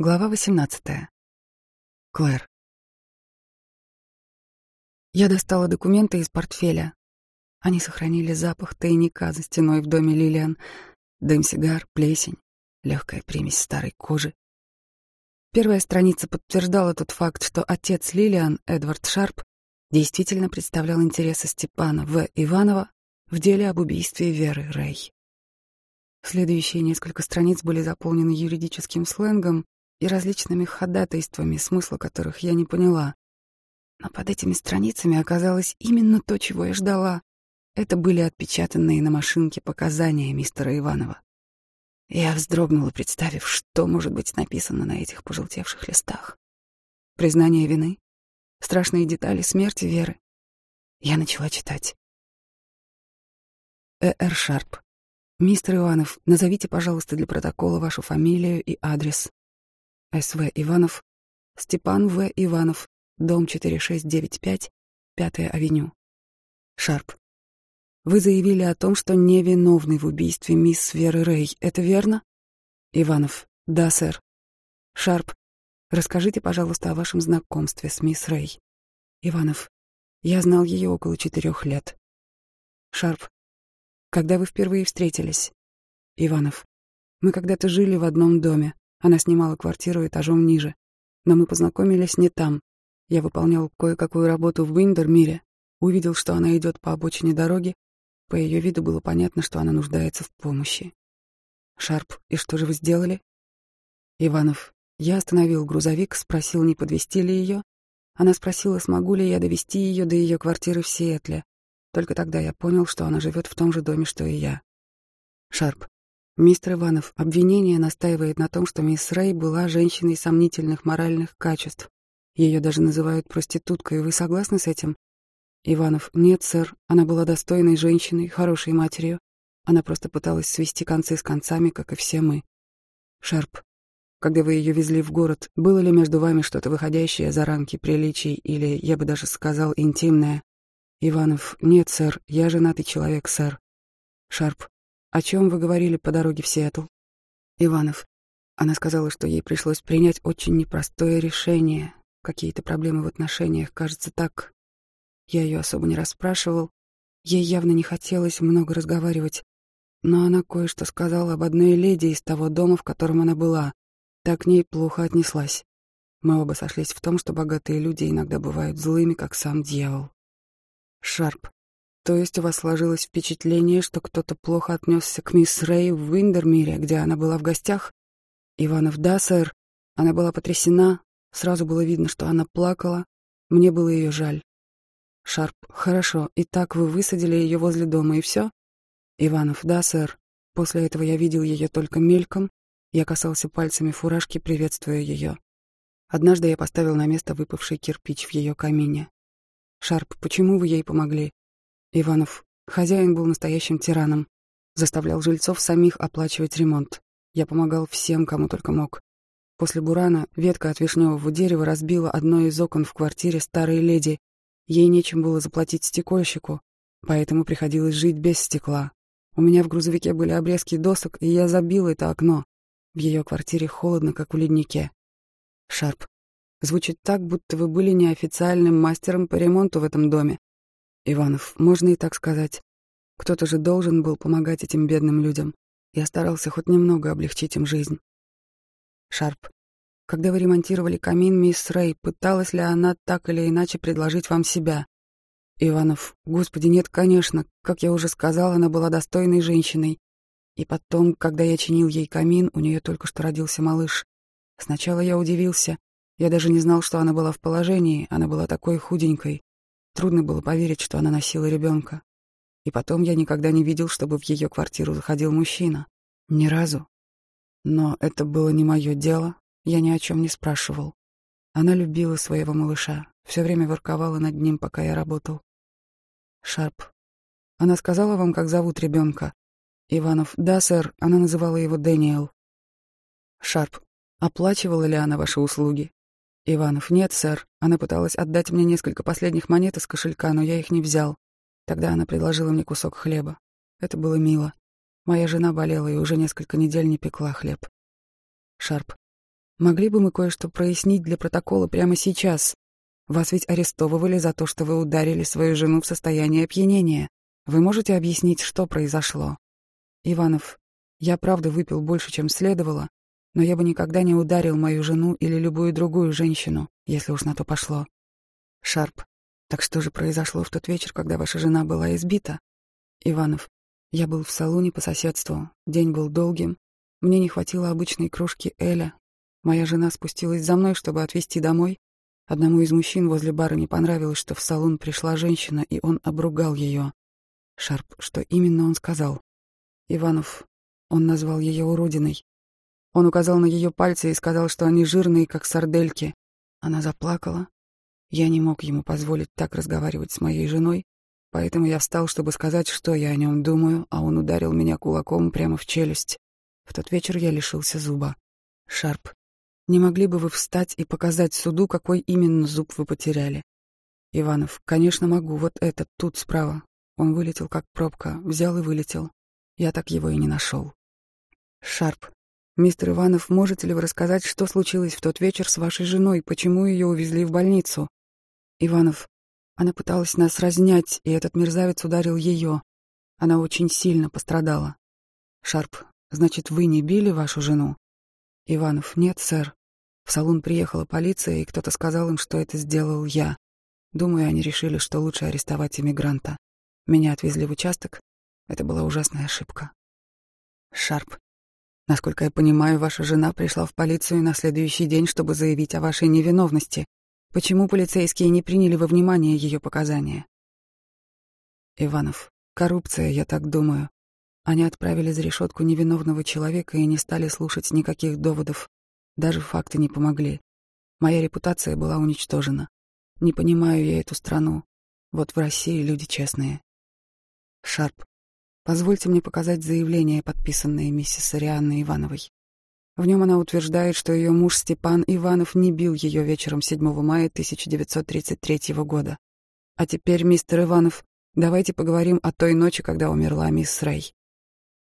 Глава 18. Клэр. Я достала документы из портфеля. Они сохранили запах тайника за стеной в доме Лилиан. Дым сигар, плесень, легкая примесь старой кожи. Первая страница подтверждала тот факт, что отец Лилиан, Эдвард Шарп, действительно представлял интересы Степана В. Иванова в деле об убийстве Веры Рэй. Следующие несколько страниц были заполнены юридическим сленгом, и различными ходатайствами, смысла которых я не поняла. Но под этими страницами оказалось именно то, чего я ждала. Это были отпечатанные на машинке показания мистера Иванова. Я вздрогнула, представив, что может быть написано на этих пожелтевших листах. Признание вины, страшные детали смерти Веры. Я начала читать. Э. Р. Шарп. Мистер Иванов, назовите, пожалуйста, для протокола вашу фамилию и адрес. С.В. Иванов, Степан В. Иванов, дом 4695, Пятая авеню. Шарп. Вы заявили о том, что невиновны в убийстве мисс Веры Рэй. Это верно? Иванов. Да, сэр. Шарп. Расскажите, пожалуйста, о вашем знакомстве с мисс Рэй. Иванов. Я знал ее около четырех лет. Шарп. Когда вы впервые встретились? Иванов. Мы когда-то жили в одном доме. Она снимала квартиру этажом ниже. Но мы познакомились не там. Я выполнял кое-какую работу в Уиндермире, увидел, что она идет по обочине дороги. По ее виду было понятно, что она нуждается в помощи. Шарп, и что же вы сделали? Иванов, я остановил грузовик, спросил, не подвести ли ее. Она спросила, смогу ли я довести ее до ее квартиры в Сиэтле. Только тогда я понял, что она живет в том же доме, что и я. Шарп, Мистер Иванов, обвинение настаивает на том, что мисс Рэй была женщиной сомнительных моральных качеств. Ее даже называют проституткой. Вы согласны с этим? Иванов, нет, сэр. Она была достойной женщиной, хорошей матерью. Она просто пыталась свести концы с концами, как и все мы. Шарп, когда вы ее везли в город, было ли между вами что-то выходящее за рамки приличий или, я бы даже сказал, интимное? Иванов, нет, сэр. Я женатый человек, сэр. Шарп, «О чем вы говорили по дороге в Сиэтл?» «Иванов. Она сказала, что ей пришлось принять очень непростое решение. Какие-то проблемы в отношениях, кажется, так. Я ее особо не расспрашивал. Ей явно не хотелось много разговаривать. Но она кое-что сказала об одной леди из того дома, в котором она была. Так к ней плохо отнеслась. Мы оба сошлись в том, что богатые люди иногда бывают злыми, как сам дьявол. Шарп. То есть у вас сложилось впечатление, что кто-то плохо отнесся к мисс Рэй в Виндермире, где она была в гостях? Иванов, да, сэр. Она была потрясена. Сразу было видно, что она плакала. Мне было ее жаль. Шарп, хорошо. Итак, вы высадили ее возле дома, и все? Иванов, да, сэр. После этого я видел ее только мельком. Я касался пальцами фуражки, приветствуя ее. Однажды я поставил на место выпавший кирпич в ее камине. Шарп, почему вы ей помогли? Иванов, хозяин был настоящим тираном, заставлял жильцов самих оплачивать ремонт. Я помогал всем, кому только мог. После бурана ветка от вишневого дерева разбила одно из окон в квартире старой леди. Ей нечем было заплатить стекольщику, поэтому приходилось жить без стекла. У меня в грузовике были обрезки досок, и я забил это окно. В ее квартире холодно, как в леднике. Шарп. Звучит так, будто вы были неофициальным мастером по ремонту в этом доме. Иванов, можно и так сказать. Кто-то же должен был помогать этим бедным людям. Я старался хоть немного облегчить им жизнь. Шарп. Когда вы ремонтировали камин, мисс Рэй, пыталась ли она так или иначе предложить вам себя? Иванов. Господи, нет, конечно. Как я уже сказал, она была достойной женщиной. И потом, когда я чинил ей камин, у нее только что родился малыш. Сначала я удивился. Я даже не знал, что она была в положении. Она была такой худенькой. Трудно было поверить, что она носила ребенка. И потом я никогда не видел, чтобы в ее квартиру заходил мужчина. Ни разу. Но это было не мое дело, я ни о чем не спрашивал. Она любила своего малыша, все время ворковала над ним, пока я работал. Шарп. Она сказала вам, как зовут ребенка? Иванов. Да, сэр, она называла его Дэниел. Шарп. Оплачивала ли она ваши услуги? Иванов. Нет, сэр. Она пыталась отдать мне несколько последних монет из кошелька, но я их не взял. Тогда она предложила мне кусок хлеба. Это было мило. Моя жена болела и уже несколько недель не пекла хлеб. Шарп. Могли бы мы кое-что прояснить для протокола прямо сейчас? Вас ведь арестовывали за то, что вы ударили свою жену в состоянии опьянения. Вы можете объяснить, что произошло? Иванов, я правда выпил больше, чем следовало, но я бы никогда не ударил мою жену или любую другую женщину, если уж на то пошло. Шарп, так что же произошло в тот вечер, когда ваша жена была избита? Иванов, я был в салоне по соседству. День был долгим. Мне не хватило обычной кружки Эля. Моя жена спустилась за мной, чтобы отвезти домой. Одному из мужчин возле бара не понравилось, что в салон пришла женщина, и он обругал ее. Шарп, что именно он сказал? Иванов, он назвал ее уродиной. Он указал на ее пальцы и сказал, что они жирные, как сардельки. Она заплакала. Я не мог ему позволить так разговаривать с моей женой, поэтому я встал, чтобы сказать, что я о нем думаю, а он ударил меня кулаком прямо в челюсть. В тот вечер я лишился зуба. Шарп, не могли бы вы встать и показать суду, какой именно зуб вы потеряли? Иванов, конечно, могу, вот этот, тут справа. Он вылетел как пробка, взял и вылетел. Я так его и не нашел. Шарп. Мистер Иванов, можете ли вы рассказать, что случилось в тот вечер с вашей женой, почему ее увезли в больницу? Иванов. Она пыталась нас разнять, и этот мерзавец ударил ее. Она очень сильно пострадала. Шарп. Значит, вы не били вашу жену? Иванов. Нет, сэр. В салон приехала полиция, и кто-то сказал им, что это сделал я. Думаю, они решили, что лучше арестовать иммигранта. Меня отвезли в участок. Это была ужасная ошибка. Шарп. Насколько я понимаю, ваша жена пришла в полицию на следующий день, чтобы заявить о вашей невиновности. Почему полицейские не приняли во внимание ее показания? Иванов. Коррупция, я так думаю. Они отправили за решетку невиновного человека и не стали слушать никаких доводов. Даже факты не помогли. Моя репутация была уничтожена. Не понимаю я эту страну. Вот в России люди честные. Шарп. Позвольте мне показать заявление, подписанное миссис Арианной Ивановой. В нем она утверждает, что ее муж Степан Иванов не бил ее вечером 7 мая 1933 года. А теперь, мистер Иванов, давайте поговорим о той ночи, когда умерла мисс Рэй.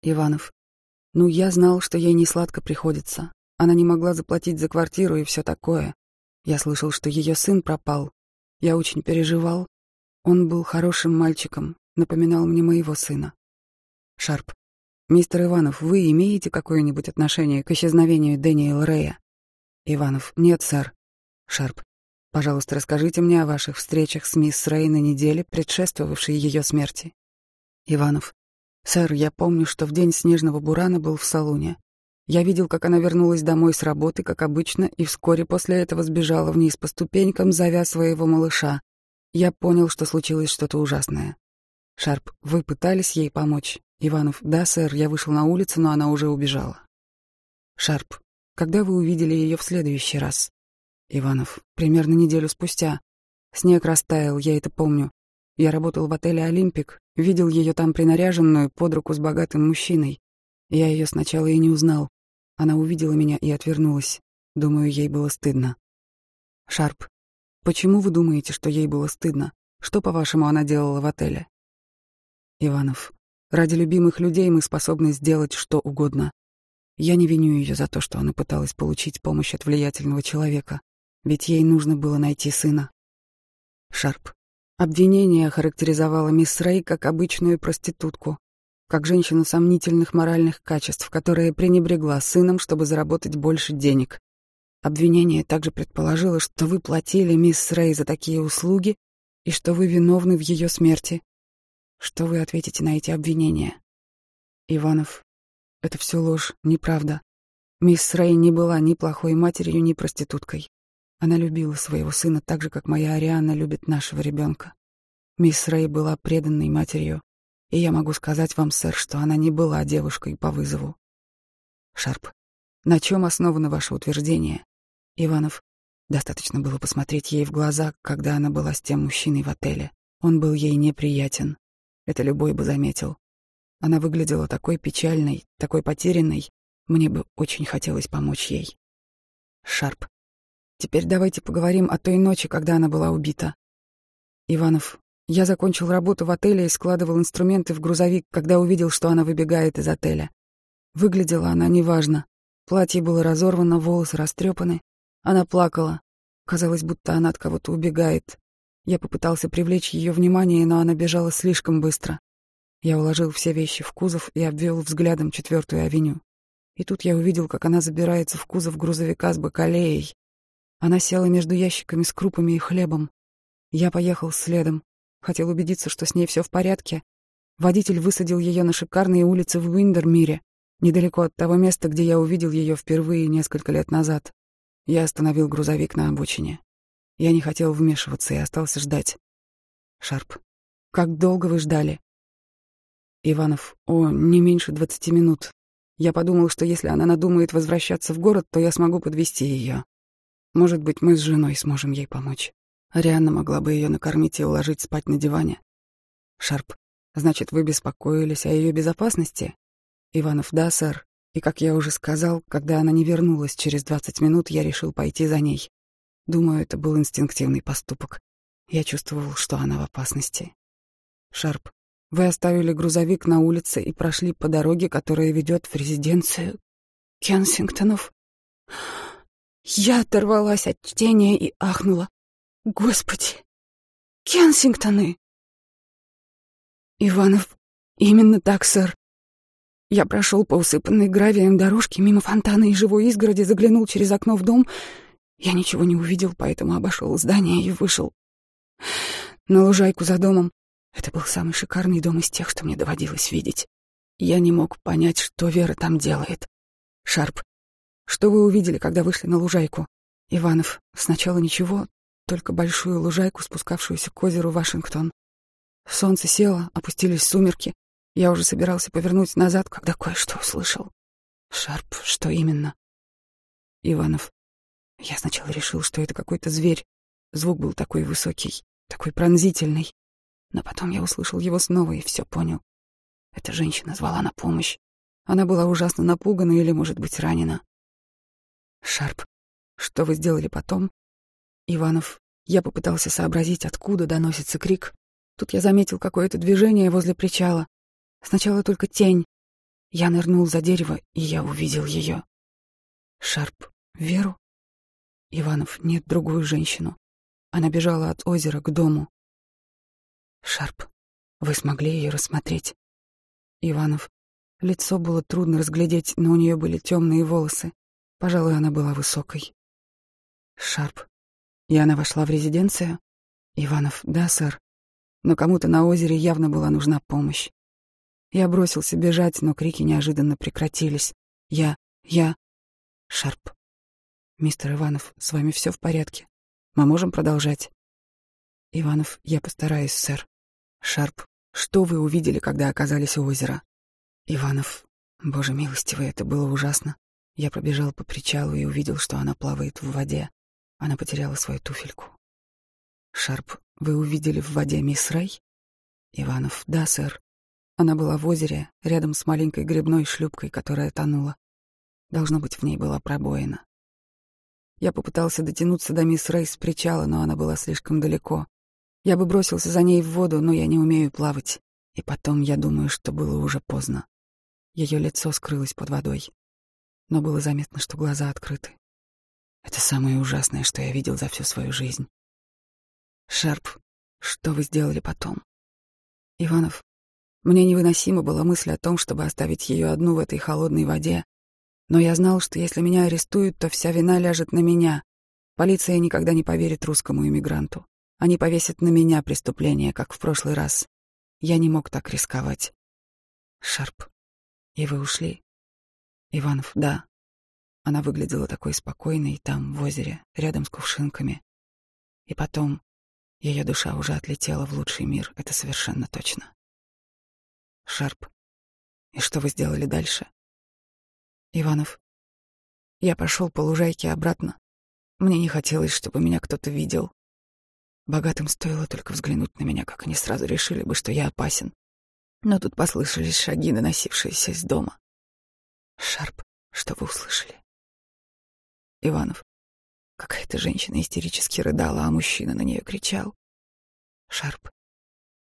Иванов. Ну, я знал, что ей не сладко приходится. Она не могла заплатить за квартиру и все такое. Я слышал, что ее сын пропал. Я очень переживал. Он был хорошим мальчиком, напоминал мне моего сына. Шарп. Мистер Иванов, вы имеете какое-нибудь отношение к исчезновению Дэниела Рэя? Иванов. Нет, сэр. Шарп. Пожалуйста, расскажите мне о ваших встречах с мисс Рэй на неделе, предшествовавшей ее смерти. Иванов. Сэр, я помню, что в день снежного бурана был в салоне. Я видел, как она вернулась домой с работы, как обычно, и вскоре после этого сбежала вниз по ступенькам, зовя своего малыша. Я понял, что случилось что-то ужасное. Шарп, вы пытались ей помочь? Иванов, да, сэр, я вышел на улицу, но она уже убежала. Шарп, когда вы увидели ее в следующий раз? Иванов, примерно неделю спустя. Снег растаял, я это помню. Я работал в отеле «Олимпик», видел ее там принаряженную под руку с богатым мужчиной. Я ее сначала и не узнал. Она увидела меня и отвернулась. Думаю, ей было стыдно. Шарп, почему вы думаете, что ей было стыдно? Что, по-вашему, она делала в отеле? Иванов. Ради любимых людей мы способны сделать что угодно. Я не виню ее за то, что она пыталась получить помощь от влиятельного человека, ведь ей нужно было найти сына. Шарп. Обвинение охарактеризовало мисс Рэй как обычную проститутку, как женщину сомнительных моральных качеств, которая пренебрегла сыном, чтобы заработать больше денег. Обвинение также предположило, что вы платили мисс Рэй за такие услуги и что вы виновны в ее смерти. Что вы ответите на эти обвинения? Иванов. Это все ложь, неправда. Мисс Рэй не была ни плохой матерью, ни проституткой. Она любила своего сына так же, как моя Ариана любит нашего ребенка. Мисс Рэй была преданной матерью, и я могу сказать вам, сэр, что она не была девушкой по вызову. Шарп. На чем основано ваше утверждение? Иванов. Достаточно было посмотреть ей в глаза, когда она была с тем мужчиной в отеле. Он был ей неприятен. Это любой бы заметил. Она выглядела такой печальной, такой потерянной. Мне бы очень хотелось помочь ей. Шарп. Теперь давайте поговорим о той ночи, когда она была убита. Иванов. Я закончил работу в отеле и складывал инструменты в грузовик, когда увидел, что она выбегает из отеля. Выглядела она неважно. Платье было разорвано, волосы растрепаны. Она плакала. Казалось, будто она от кого-то убегает. Я попытался привлечь ее внимание, но она бежала слишком быстро. Я уложил все вещи в кузов и обвел взглядом четвертую авеню. И тут я увидел, как она забирается в кузов грузовика с бакалеей. Она села между ящиками с крупами и хлебом. Я поехал следом. Хотел убедиться, что с ней все в порядке. Водитель высадил ее на шикарные улицы в Уиндермире, недалеко от того места, где я увидел ее впервые несколько лет назад. Я остановил грузовик на обочине. Я не хотел вмешиваться и остался ждать. Шарп, как долго вы ждали? Иванов, о, не меньше двадцати минут. Я подумал, что если она надумает возвращаться в город, то я смогу подвести ее. Может быть, мы с женой сможем ей помочь. Арианна могла бы ее накормить и уложить спать на диване. Шарп, значит, вы беспокоились о ее безопасности? Иванов, да, сэр. И, как я уже сказал, когда она не вернулась через двадцать минут, я решил пойти за ней. Думаю, это был инстинктивный поступок. Я чувствовал, что она в опасности. Шарп, вы оставили грузовик на улице и прошли по дороге, которая ведет в резиденцию Кенсингтонов. Я оторвалась от чтения и ахнула. Господи! Кенсингтоны! Иванов, именно так, сэр. Я прошел по усыпанной гравием дорожке мимо фонтана и живой изгороди, заглянул через окно в дом — я ничего не увидел, поэтому обошел здание и вышел на лужайку за домом. Это был самый шикарный дом из тех, что мне доводилось видеть. Я не мог понять, что Вера там делает. Шарп, что вы увидели, когда вышли на лужайку? Иванов, сначала ничего, только большую лужайку, спускавшуюся к озеру Вашингтон. Солнце село, опустились сумерки. Я уже собирался повернуть назад, когда кое-что услышал. Шарп, что именно? Иванов, я сначала решил, что это какой-то зверь. Звук был такой высокий, такой пронзительный. Но потом я услышал его снова и все понял. Эта женщина звала на помощь. Она была ужасно напугана или, может быть, ранена. Шарп, что вы сделали потом? Иванов, я попытался сообразить, откуда доносится крик. Тут я заметил какое-то движение возле причала. Сначала только тень. Я нырнул за дерево, и я увидел ее. Шарп, Веру? Иванов, нет другую женщину. Она бежала от озера к дому. Шарп, вы смогли ее рассмотреть? Иванов, лицо было трудно разглядеть, но у нее были темные волосы. Пожалуй, она была высокой. Шарп, и она вошла в резиденцию? Иванов, да, сэр. Но кому-то на озере явно была нужна помощь. Я бросился бежать, но крики неожиданно прекратились. Я, я... Шарп, «Мистер Иванов, с вами все в порядке? Мы можем продолжать?» «Иванов, я постараюсь, сэр. Шарп, что вы увидели, когда оказались у озера?» «Иванов, боже милостивый, это было ужасно. Я пробежал по причалу и увидел, что она плавает в воде. Она потеряла свою туфельку. Шарп, вы увидели в воде мисс Рэй? Иванов, да, сэр. Она была в озере, рядом с маленькой грибной шлюпкой, которая тонула. Должно быть, в ней была пробоина. Я попытался дотянуться до мисс Рэй с причала, но она была слишком далеко. Я бы бросился за ней в воду, но я не умею плавать. И потом я думаю, что было уже поздно. Ее лицо скрылось под водой. Но было заметно, что глаза открыты. Это самое ужасное, что я видел за всю свою жизнь. Шарп, что вы сделали потом? Иванов, мне невыносима была мысль о том, чтобы оставить ее одну в этой холодной воде, но я знал, что если меня арестуют, то вся вина ляжет на меня. Полиция никогда не поверит русскому иммигранту. Они повесят на меня преступление, как в прошлый раз. Я не мог так рисковать. Шарп. И вы ушли? Иванов, да. Она выглядела такой спокойной там, в озере, рядом с кувшинками. И потом ее душа уже отлетела в лучший мир, это совершенно точно. Шарп. И что вы сделали дальше? Иванов. Я пошел по лужайке обратно. Мне не хотелось, чтобы меня кто-то видел. Богатым стоило только взглянуть на меня, как они сразу решили бы, что я опасен. Но тут послышались шаги, доносившиеся из дома. Шарп, что вы услышали? Иванов. Какая-то женщина истерически рыдала, а мужчина на нее кричал. Шарп.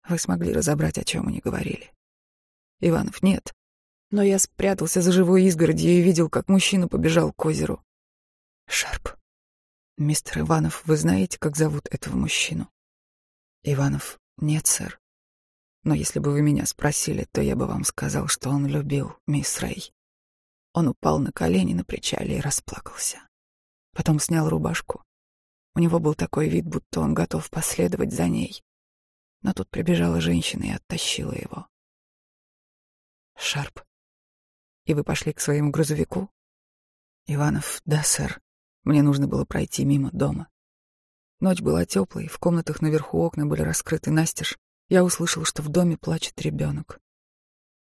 Вы смогли разобрать, о чем они говорили? Иванов. Нет. Но я спрятался за живой изгородью и видел, как мужчина побежал к озеру. Шарп. Мистер Иванов, вы знаете, как зовут этого мужчину? Иванов. Нет, сэр. Но если бы вы меня спросили, то я бы вам сказал, что он любил мисс Рэй. Он упал на колени на причале и расплакался. Потом снял рубашку. У него был такой вид, будто он готов последовать за ней. Но тут прибежала женщина и оттащила его. Шарп. И вы пошли к своему грузовику? Иванов. Да, сэр. Мне нужно было пройти мимо дома. Ночь была теплой, в комнатах наверху окна были раскрыты настежь. Я услышал, что в доме плачет ребенок.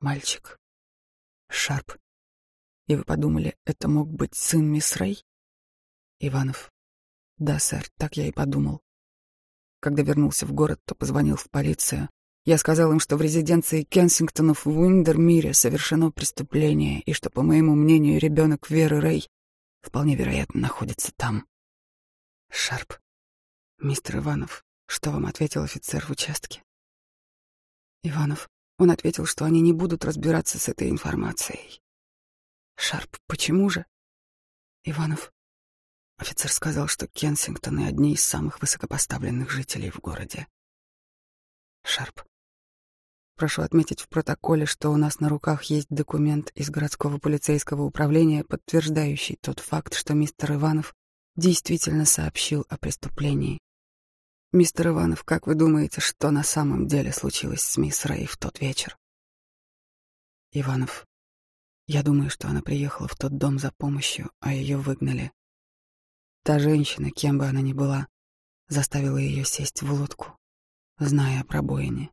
Мальчик. Шарп. И вы подумали, это мог быть сын мисс Рэй? Иванов. Да, сэр, так я и подумал. Когда вернулся в город, то позвонил в полицию. Я сказал им, что в резиденции Кенсингтонов в Уиндермире совершено преступление, и что, по моему мнению, ребенок Веры Рэй вполне вероятно находится там. Шарп. Мистер Иванов, что вам ответил офицер в участке? Иванов. Он ответил, что они не будут разбираться с этой информацией. Шарп. Почему же? Иванов. Офицер сказал, что Кенсингтоны — одни из самых высокопоставленных жителей в городе. Шарп. Прошу отметить в протоколе, что у нас на руках есть документ из городского полицейского управления, подтверждающий тот факт, что мистер Иванов действительно сообщил о преступлении. Мистер Иванов, как вы думаете, что на самом деле случилось с мисс Рэй в тот вечер? Иванов. Я думаю, что она приехала в тот дом за помощью, а ее выгнали. Та женщина, кем бы она ни была, заставила ее сесть в лодку, зная о пробоине.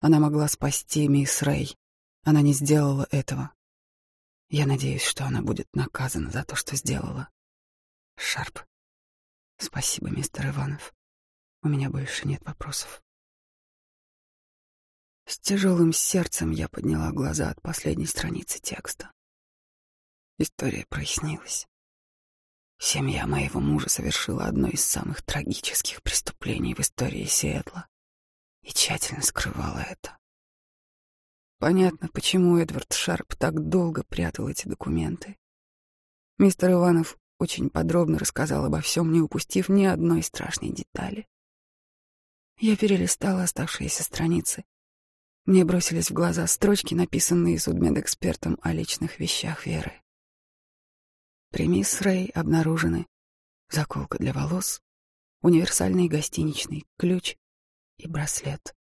Она могла спасти мисс Рэй. Она не сделала этого. Я надеюсь, что она будет наказана за то, что сделала. Шарп. Спасибо, мистер Иванов. У меня больше нет вопросов. С тяжелым сердцем я подняла глаза от последней страницы текста. История прояснилась. Семья моего мужа совершила одно из самых трагических преступлений в истории Сиэтла и тщательно скрывала это. Понятно, почему Эдвард Шарп так долго прятал эти документы. Мистер Иванов очень подробно рассказал обо всем, не упустив ни одной страшной детали. Я перелистала оставшиеся страницы. Мне бросились в глаза строчки, написанные судмедэкспертом о личных вещах Веры. При мисс Рэй обнаружены заколка для волос, универсальный гостиничный ключ и браслет.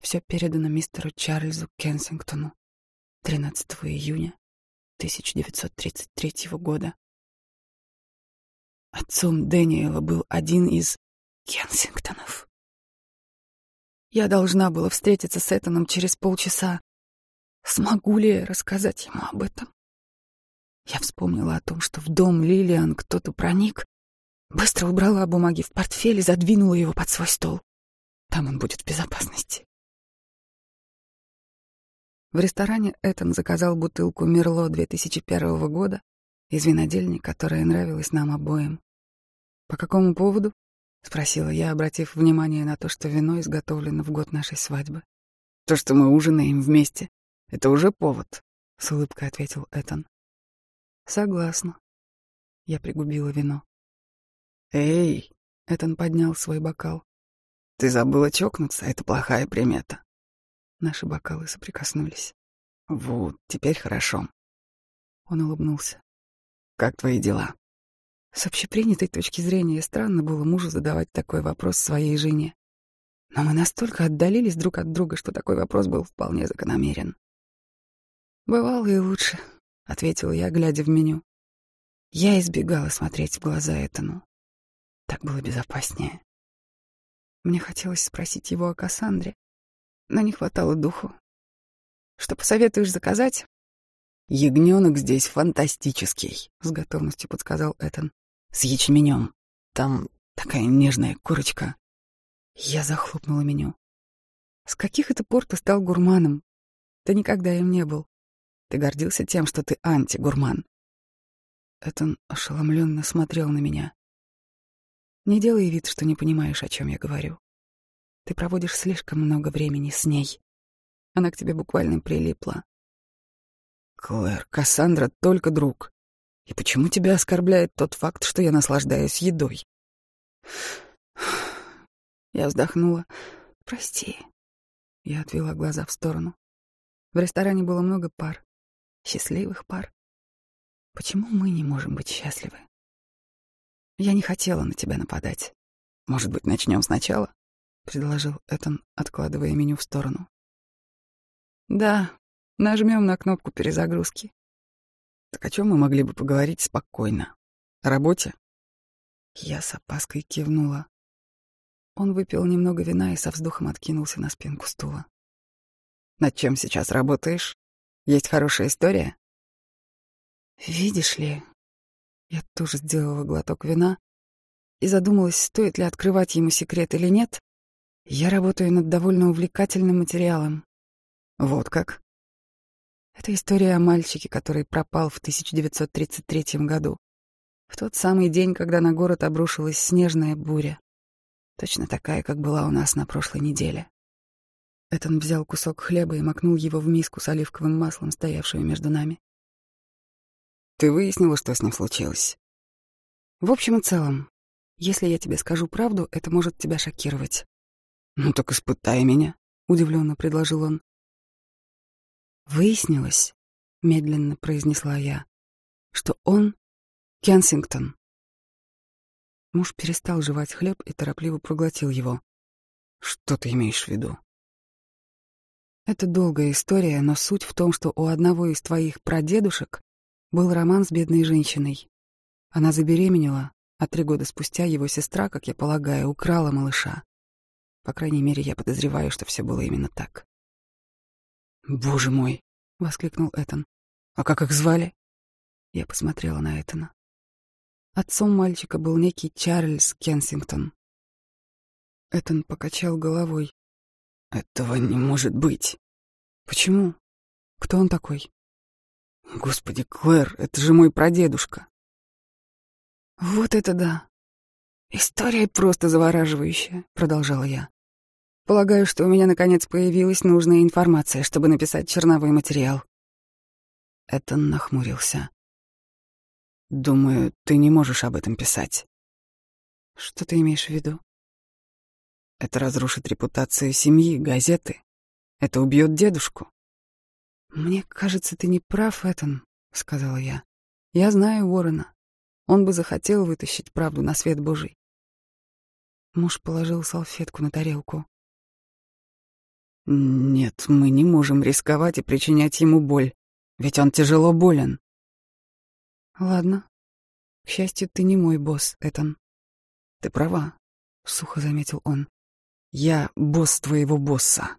Все передано мистеру Чарльзу Кенсингтону 13 июня 1933 года. Отцом Дэниела был один из Кенсингтонов. Я должна была встретиться с Этаном через полчаса. Смогу ли я рассказать ему об этом? Я вспомнила о том, что в дом Лилиан кто-то проник, быстро убрала бумаги в портфель и задвинула его под свой стол. Там он будет в безопасности. В ресторане Этан заказал бутылку Мерло 2001 года из винодельни, которая нравилась нам обоим. «По какому поводу?» — спросила я, обратив внимание на то, что вино изготовлено в год нашей свадьбы. «То, что мы ужинаем вместе, это уже повод», — с улыбкой ответил Этан. Согласна. Я пригубила вино. Эй, Этан поднял свой бокал. Ты забыла чокнуться, это плохая примета. Наши бокалы соприкоснулись. Вот, теперь хорошо. Он улыбнулся. Как твои дела? С общепринятой точки зрения странно было мужу задавать такой вопрос своей жене. Но мы настолько отдалились друг от друга, что такой вопрос был вполне закономерен. Бывало и лучше, — ответила я, глядя в меню. Я избегала смотреть в глаза Этану. Так было безопаснее. Мне хотелось спросить его о Кассандре, но не хватало духу. «Что посоветуешь заказать?» «Ягненок здесь фантастический», — с готовностью подсказал Этан. «С ячменем. Там такая нежная курочка». Я захлопнула меню. «С каких это пор ты стал гурманом? Ты никогда им не был. Ты гордился тем, что ты антигурман. Этон ошеломленно смотрел на меня. Не делай вид, что не понимаешь, о чем я говорю. Ты проводишь слишком много времени с ней. Она к тебе буквально прилипла. Клэр, Кассандра только друг. И почему тебя оскорбляет тот факт, что я наслаждаюсь едой? Я вздохнула. Прости. Я отвела глаза в сторону. В ресторане было много пар. Счастливых пар. Почему мы не можем быть счастливы? Я не хотела на тебя нападать. Может быть, начнем сначала? предложил Этан, откладывая меню в сторону. Да, нажмем на кнопку перезагрузки. Так о чем мы могли бы поговорить спокойно? О работе? Я с опаской кивнула. Он выпил немного вина и со вздохом откинулся на спинку стула. Над чем сейчас работаешь? Есть хорошая история? Видишь ли, я тоже сделала глоток вина и задумалась, стоит ли открывать ему секрет или нет. Я работаю над довольно увлекательным материалом. Вот как? Это история о мальчике, который пропал в 1933 году. В тот самый день, когда на город обрушилась снежная буря. Точно такая, как была у нас на прошлой неделе. Этон взял кусок хлеба и макнул его в миску с оливковым маслом, стоявшую между нами. «Ты выяснила, что с ним случилось?» «В общем и целом, если я тебе скажу правду, это может тебя шокировать». «Ну так испытай меня», — удивленно предложил он. «Выяснилось», — медленно произнесла я, — «что он Кенсингтон». Муж перестал жевать хлеб и торопливо проглотил его. «Что ты имеешь в виду?» Это долгая история, но суть в том, что у одного из твоих прадедушек был роман с бедной женщиной. Она забеременела, а три года спустя его сестра, как я полагаю, украла малыша. По крайней мере, я подозреваю, что все было именно так. «Боже мой!» — воскликнул Этан. «А как их звали?» Я посмотрела на Этана. Отцом мальчика был некий Чарльз Кенсингтон. Этан покачал головой. Этого не может быть. Почему? Кто он такой? Господи, Клэр, это же мой прадедушка. Вот это да. История просто завораживающая, продолжала я. Полагаю, что у меня наконец появилась нужная информация, чтобы написать черновой материал. Этон нахмурился. Думаю, ты не можешь об этом писать. Что ты имеешь в виду? Это разрушит репутацию семьи, газеты. Это убьет дедушку. Мне кажется, ты не прав, Этан, сказала я. Я знаю Уоррена. Он бы захотел вытащить правду на свет Божий. Муж положил салфетку на тарелку. Нет, мы не можем рисковать и причинять ему боль, ведь он тяжело болен. Ладно. К счастью, ты не мой босс, Этан. Ты права, сухо заметил он. Я босс твоего босса.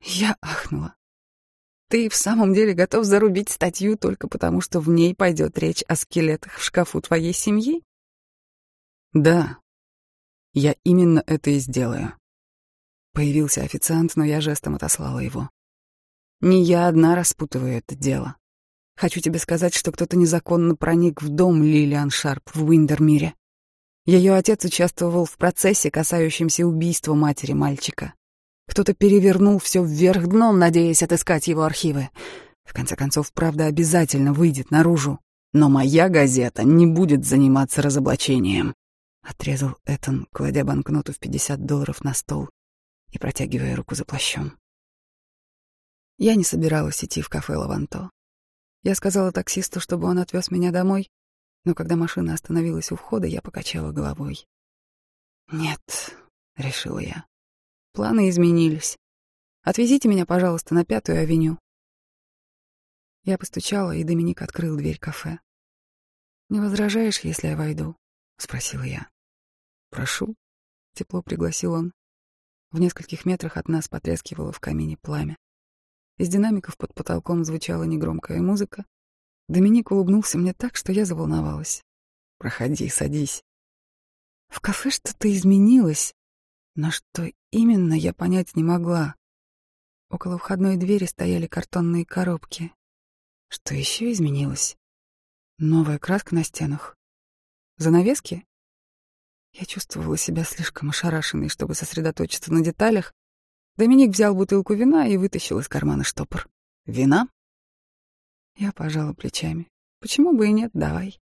Я ахнула. Ты в самом деле готов зарубить статью только потому, что в ней пойдет речь о скелетах в шкафу твоей семьи? Да. Я именно это и сделаю. Появился официант, но я жестом отослала его. Не я одна распутываю это дело. Хочу тебе сказать, что кто-то незаконно проник в дом Лилиан Шарп в Уиндермире. Ее отец участвовал в процессе, касающемся убийства матери мальчика. Кто-то перевернул все вверх дном, надеясь отыскать его архивы. В конце концов, правда обязательно выйдет наружу. Но моя газета не будет заниматься разоблачением. Отрезал Этон, кладя банкноту в 50 долларов на стол и протягивая руку за плащом. Я не собиралась идти в кафе «Лаванто». Я сказала таксисту, чтобы он отвез меня домой, но когда машина остановилась у входа, я покачала головой. «Нет», — решила я, — «планы изменились. Отвезите меня, пожалуйста, на Пятую авеню». Я постучала, и Доминик открыл дверь кафе. «Не возражаешь, если я войду?» — спросила я. «Прошу», — тепло пригласил он. В нескольких метрах от нас потрескивало в камине пламя. Из динамиков под потолком звучала негромкая музыка, Доминик улыбнулся мне так, что я заволновалась. «Проходи, садись». В кафе что-то изменилось, но что именно, я понять не могла. Около входной двери стояли картонные коробки. Что еще изменилось? Новая краска на стенах. Занавески? Я чувствовала себя слишком ошарашенной, чтобы сосредоточиться на деталях. Доминик взял бутылку вина и вытащил из кармана штопор. «Вина?» Я пожала плечами. Почему бы и нет, давай.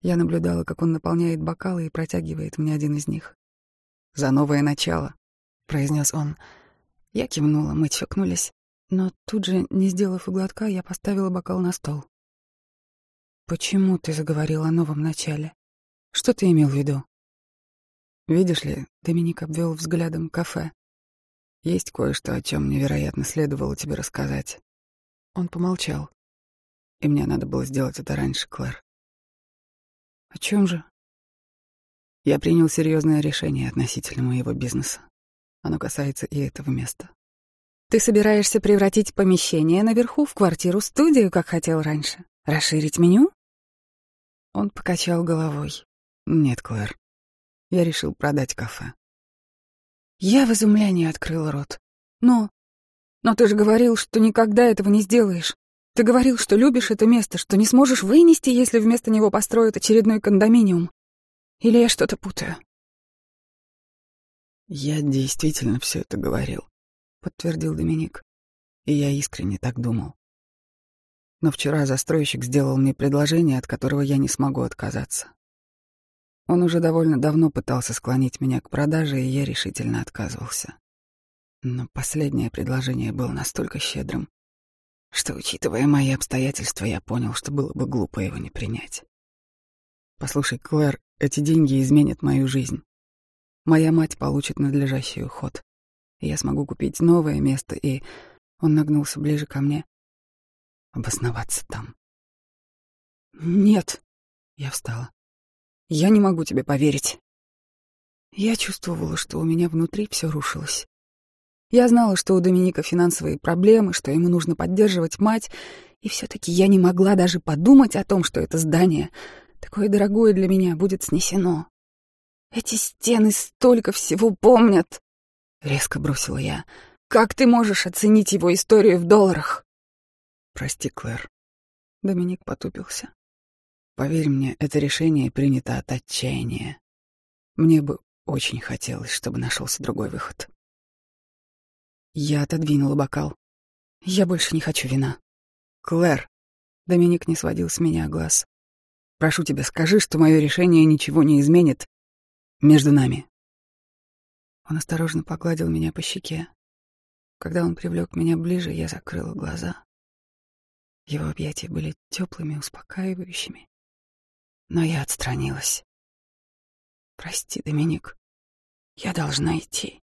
Я наблюдала, как он наполняет бокалы и протягивает мне один из них. «За новое начало», — произнес он. Я кивнула, мы чокнулись, но тут же, не сделав и глотка, я поставила бокал на стол. «Почему ты заговорил о новом начале? Что ты имел в виду?» «Видишь ли», — Доминик обвел взглядом кафе. «Есть кое-что, о чем невероятно следовало тебе рассказать». Он помолчал. «И мне надо было сделать это раньше, Клэр. О чем же? Я принял серьезное решение относительно моего бизнеса. Оно касается и этого места. Ты собираешься превратить помещение наверху в квартиру-студию, как хотел раньше? Расширить меню? Он покачал головой. Нет, Клэр. Я решил продать кафе. Я в изумлении открыл рот. Но... Но ты же говорил, что никогда этого не сделаешь. Ты говорил, что любишь это место, что не сможешь вынести, если вместо него построят очередной кондоминиум. Или я что-то путаю? Я действительно все это говорил, подтвердил Доминик. И я искренне так думал. Но вчера застройщик сделал мне предложение, от которого я не смогу отказаться. Он уже довольно давно пытался склонить меня к продаже, и я решительно отказывался. Но последнее предложение было настолько щедрым, что, учитывая мои обстоятельства, я понял, что было бы глупо его не принять. Послушай, Клэр, эти деньги изменят мою жизнь. Моя мать получит надлежащий уход. Я смогу купить новое место, и... Он нагнулся ближе ко мне. Обосноваться там. Нет. Я встала. Я не могу тебе поверить. Я чувствовала, что у меня внутри все рушилось. Я знала, что у Доминика финансовые проблемы, что ему нужно поддерживать мать, и все-таки я не могла даже подумать о том, что это здание, такое дорогое для меня, будет снесено. Эти стены столько всего помнят. Резко бросила я. Как ты можешь оценить его историю в долларах? Прости, Клэр. Доминик потупился. Поверь мне, это решение принято от отчаяния. Мне бы очень хотелось, чтобы нашелся другой выход. Я отодвинула бокал. Я больше не хочу вина. Клэр. Доминик не сводил с меня глаз. Прошу тебя, скажи, что мое решение ничего не изменит между нами. Он осторожно погладил меня по щеке. Когда он привлек меня ближе, я закрыла глаза. Его объятия были теплыми, успокаивающими. Но я отстранилась. Прости, Доминик, я должна идти.